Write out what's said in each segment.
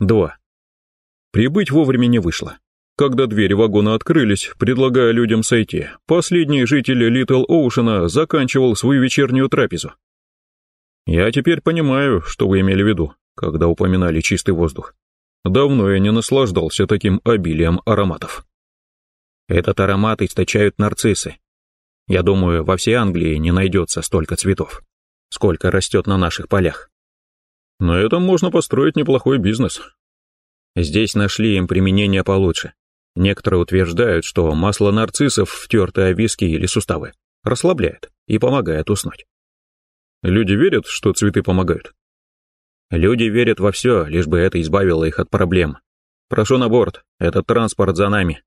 Два. Прибыть вовремя не вышло. Когда двери вагона открылись, предлагая людям сойти, последний житель Литл Оушена заканчивал свою вечернюю трапезу. Я теперь понимаю, что вы имели в виду, когда упоминали чистый воздух. Давно я не наслаждался таким обилием ароматов. Этот аромат источают нарциссы. Я думаю, во всей Англии не найдется столько цветов, сколько растет на наших полях. На этом можно построить неплохой бизнес. Здесь нашли им применение получше. Некоторые утверждают, что масло нарциссов, втертое в виски или суставы, расслабляет и помогает уснуть. Люди верят, что цветы помогают? Люди верят во все, лишь бы это избавило их от проблем. Прошу на борт, этот транспорт за нами.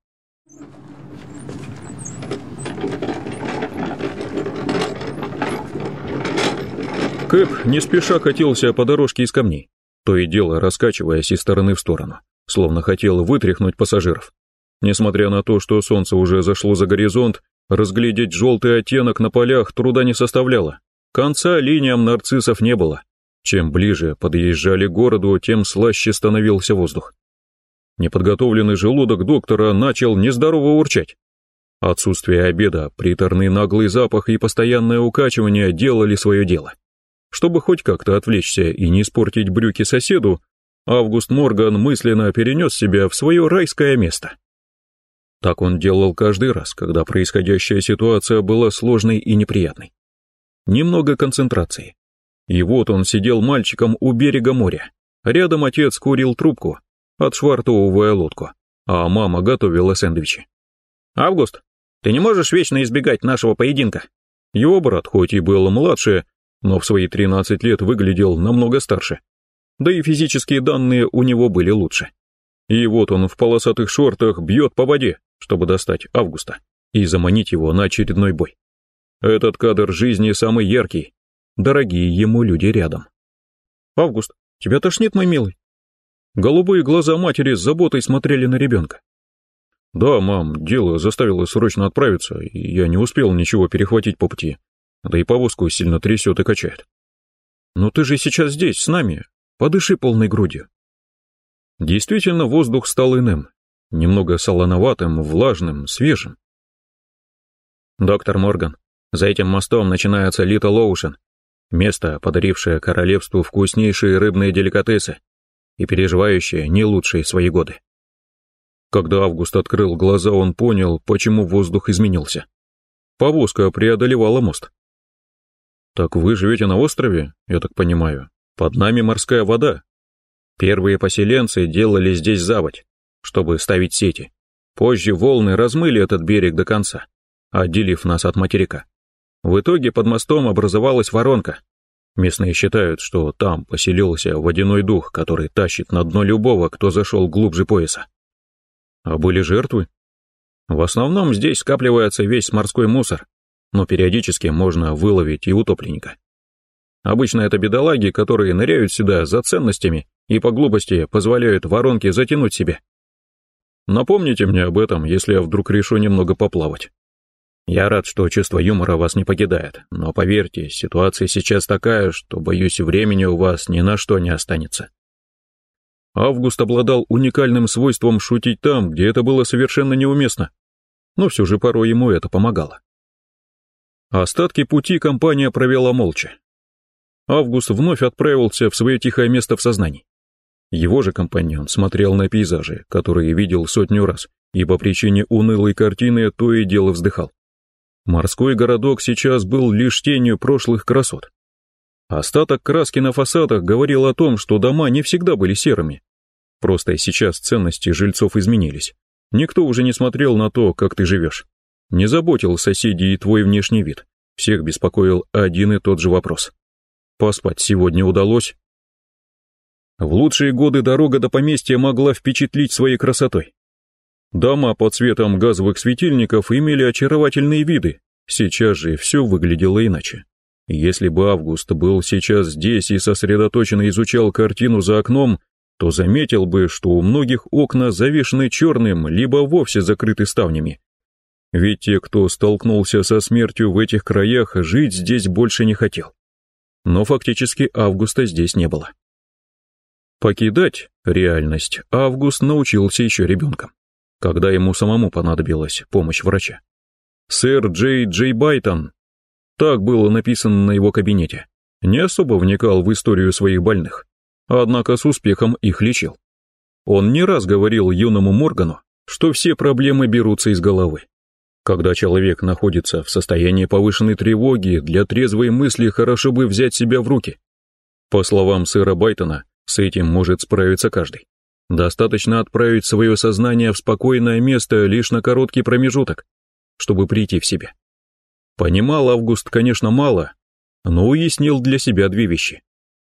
Кэп не спеша катился по дорожке из камней, то и дело раскачиваясь из стороны в сторону, словно хотел вытряхнуть пассажиров. Несмотря на то, что солнце уже зашло за горизонт, разглядеть желтый оттенок на полях труда не составляло. Конца линиям нарциссов не было. Чем ближе подъезжали к городу, тем слаще становился воздух. Неподготовленный желудок доктора начал нездорово урчать. Отсутствие обеда, приторный наглый запах и постоянное укачивание делали свое дело. Чтобы хоть как-то отвлечься и не испортить брюки соседу, Август Морган мысленно перенес себя в свое райское место. Так он делал каждый раз, когда происходящая ситуация была сложной и неприятной. Немного концентрации. И вот он сидел мальчиком у берега моря. Рядом отец курил трубку, отшвартовывая лодку, а мама готовила сэндвичи. «Август, ты не можешь вечно избегать нашего поединка?» Его брат, хоть и был младше, но в свои 13 лет выглядел намного старше. Да и физические данные у него были лучше. И вот он в полосатых шортах бьет по воде, чтобы достать Августа и заманить его на очередной бой. Этот кадр жизни самый яркий, дорогие ему люди рядом. «Август, тебя тошнит, мой милый?» Голубые глаза матери с заботой смотрели на ребенка. «Да, мам, дело заставило срочно отправиться, и я не успел ничего перехватить по пути. Да и повозку сильно трясет и качает. Но ты же сейчас здесь, с нами. Подыши полной грудью. Действительно, воздух стал иным. Немного солоноватым, влажным, свежим. Доктор Морган, за этим мостом начинается Литл Оушен, место, подарившее королевству вкуснейшие рыбные деликатесы и переживающее не лучшие свои годы. Когда Август открыл глаза, он понял, почему воздух изменился. Повозка преодолевала мост. «Так вы живете на острове, я так понимаю. Под нами морская вода. Первые поселенцы делали здесь заводь, чтобы ставить сети. Позже волны размыли этот берег до конца, отделив нас от материка. В итоге под мостом образовалась воронка. Местные считают, что там поселился водяной дух, который тащит на дно любого, кто зашел глубже пояса. А были жертвы? В основном здесь скапливается весь морской мусор, но периодически можно выловить и утопленника. Обычно это бедолаги, которые ныряют сюда за ценностями и по глупости позволяют воронке затянуть себе. Напомните мне об этом, если я вдруг решу немного поплавать. Я рад, что чувство юмора вас не покидает, но поверьте, ситуация сейчас такая, что, боюсь, времени у вас ни на что не останется. Август обладал уникальным свойством шутить там, где это было совершенно неуместно, но все же порой ему это помогало. Остатки пути компания провела молча. Август вновь отправился в свое тихое место в сознании. Его же компаньон смотрел на пейзажи, которые видел сотню раз, и по причине унылой картины то и дело вздыхал. Морской городок сейчас был лишь тенью прошлых красот. Остаток краски на фасадах говорил о том, что дома не всегда были серыми. Просто сейчас ценности жильцов изменились. Никто уже не смотрел на то, как ты живешь. Не заботил соседей и твой внешний вид. Всех беспокоил один и тот же вопрос. Поспать сегодня удалось? В лучшие годы дорога до поместья могла впечатлить своей красотой. Дома под светом газовых светильников имели очаровательные виды, сейчас же все выглядело иначе. Если бы Август был сейчас здесь и сосредоточенно изучал картину за окном, то заметил бы, что у многих окна завешены черным, либо вовсе закрыты ставнями, ведь те, кто столкнулся со смертью в этих краях, жить здесь больше не хотел. Но фактически августа здесь не было. Покидать реальность Август научился еще ребенком, когда ему самому понадобилась помощь врача. Сэр Джей Джей Байтон, так было написано на его кабинете, не особо вникал в историю своих больных, однако с успехом их лечил. Он не раз говорил юному Моргану, что все проблемы берутся из головы. Когда человек находится в состоянии повышенной тревоги, для трезвой мысли хорошо бы взять себя в руки. По словам сэра Байтона, с этим может справиться каждый. Достаточно отправить свое сознание в спокойное место лишь на короткий промежуток, чтобы прийти в себя. Понимал Август, конечно, мало, но уяснил для себя две вещи.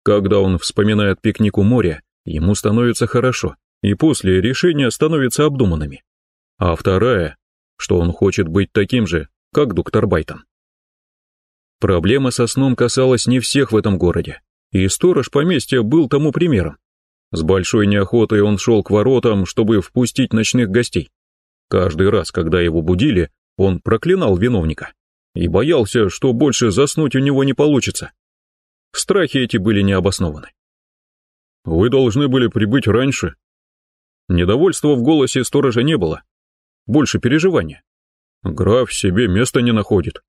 Когда он вспоминает пикник у моря, ему становится хорошо, и после решения становятся обдуманными. А вторая что он хочет быть таким же, как доктор Байтон. Проблема со сном касалась не всех в этом городе, и сторож поместья был тому примером. С большой неохотой он шел к воротам, чтобы впустить ночных гостей. Каждый раз, когда его будили, он проклинал виновника и боялся, что больше заснуть у него не получится. Страхи эти были необоснованы. «Вы должны были прибыть раньше». Недовольства в голосе сторожа не было, больше переживания. Граф себе места не находит.